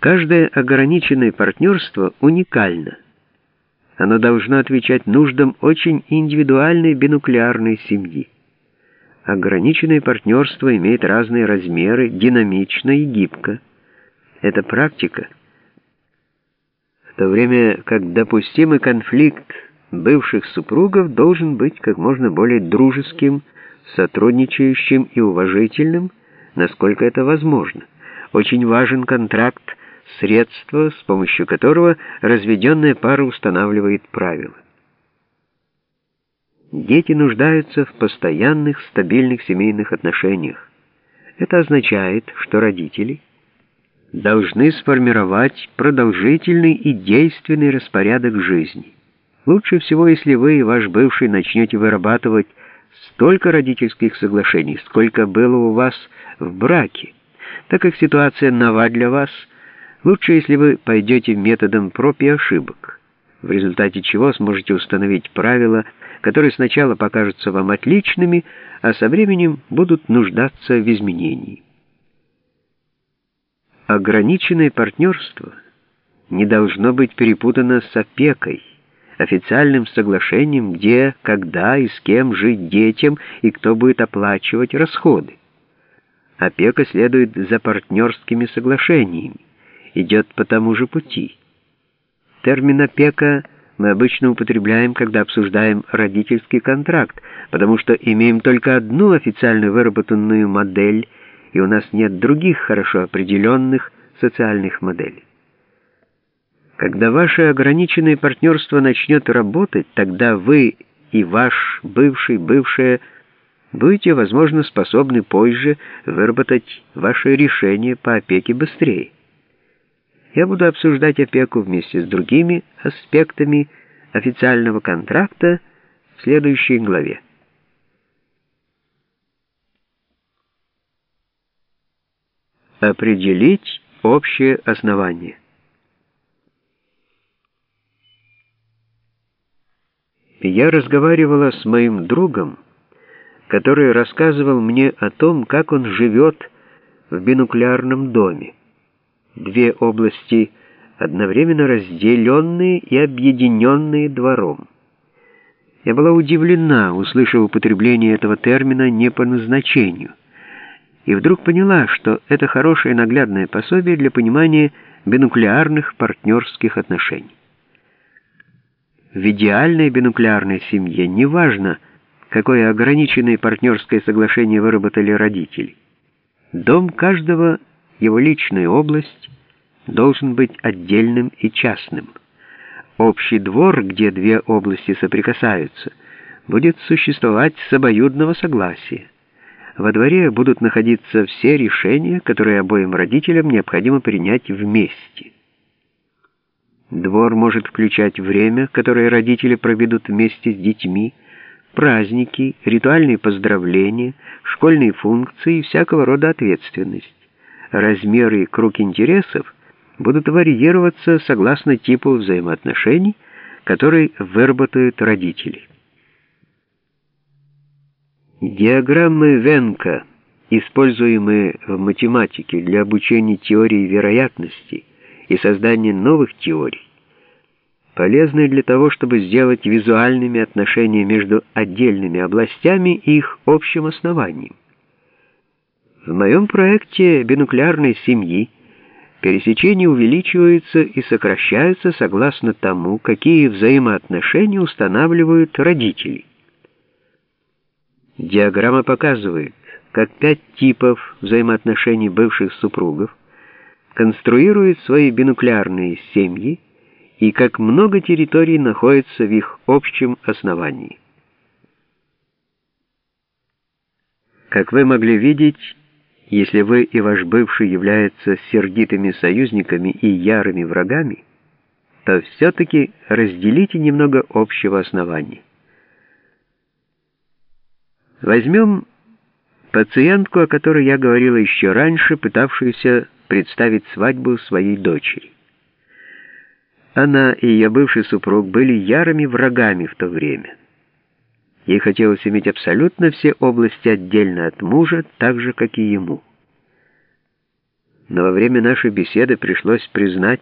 Каждое ограниченное партнерство уникально. Оно должно отвечать нуждам очень индивидуальной бинуклеарной семьи. Ограниченное партнерство имеет разные размеры, динамично и гибко. Это практика. В то время как допустимый конфликт бывших супругов должен быть как можно более дружеским, сотрудничающим и уважительным, насколько это возможно. Очень важен контракт средство, с помощью которого разведенная пара устанавливает правила. Дети нуждаются в постоянных, стабильных семейных отношениях. Это означает, что родители должны сформировать продолжительный и действенный распорядок жизни. Лучше всего, если вы и ваш бывший начнете вырабатывать столько родительских соглашений, сколько было у вас в браке, так как ситуация нова для вас – Лучше, если вы пойдете методом проб и ошибок, в результате чего сможете установить правила, которые сначала покажутся вам отличными, а со временем будут нуждаться в изменении. Ограниченное партнерство не должно быть перепутано с опекой, официальным соглашением, где, когда и с кем жить детям и кто будет оплачивать расходы. Опека следует за партнерскими соглашениями идет по тому же пути. Термин «опека» мы обычно употребляем, когда обсуждаем родительский контракт, потому что имеем только одну официально выработанную модель, и у нас нет других хорошо определенных социальных моделей. Когда ваше ограниченное партнерство начнет работать, тогда вы и ваш бывший, бывшая будете, возможно, способны позже выработать ваше решение по опеке быстрее я буду обсуждать опеку вместе с другими аспектами официального контракта в следующей главе. Определить общее основание. Я разговаривала с моим другом, который рассказывал мне о том, как он живет в бинуклеарном доме две области, одновременно разделенные и объединенные двором. Я была удивлена, услышав употребление этого термина не по назначению, и вдруг поняла, что это хорошее наглядное пособие для понимания бинуклеарных партнерских отношений. В идеальной бинуклеарной семье неважно, какое ограниченное партнерское соглашение выработали родители. Дом каждого его личная область должен быть отдельным и частным. Общий двор, где две области соприкасаются, будет существовать с обоюдного согласия. Во дворе будут находиться все решения, которые обоим родителям необходимо принять вместе. Двор может включать время, которое родители проведут вместе с детьми, праздники, ритуальные поздравления, школьные функции и всякого рода ответственность размеры и круг интересов будут варьироваться согласно типу взаимоотношений, которые выработают родители. Диаграммы Венка, используемые в математике для обучения теории вероятности и создания новых теорий, полезны для того, чтобы сделать визуальными отношения между отдельными областями и их общим основанием. В моем проекте бинуклеарной семьи пересечения увеличиваются и сокращаются согласно тому, какие взаимоотношения устанавливают родители. Диаграмма показывает, как пять типов взаимоотношений бывших супругов конструируют свои бинуклеарные семьи и как много территорий находится в их общем основании. Как вы могли видеть, если вы и ваш бывший являются сердитыми союзниками и ярыми врагами, то все-таки разделите немного общего основания. Возьмем пациентку, о которой я говорила еще раньше, пытавшуюся представить свадьбу своей дочери. Она и ее бывший супруг были ярыми врагами в то время. Ей хотелось иметь абсолютно все области отдельно от мужа, так же, как и ему. но во время нашей беседы пришлось признать,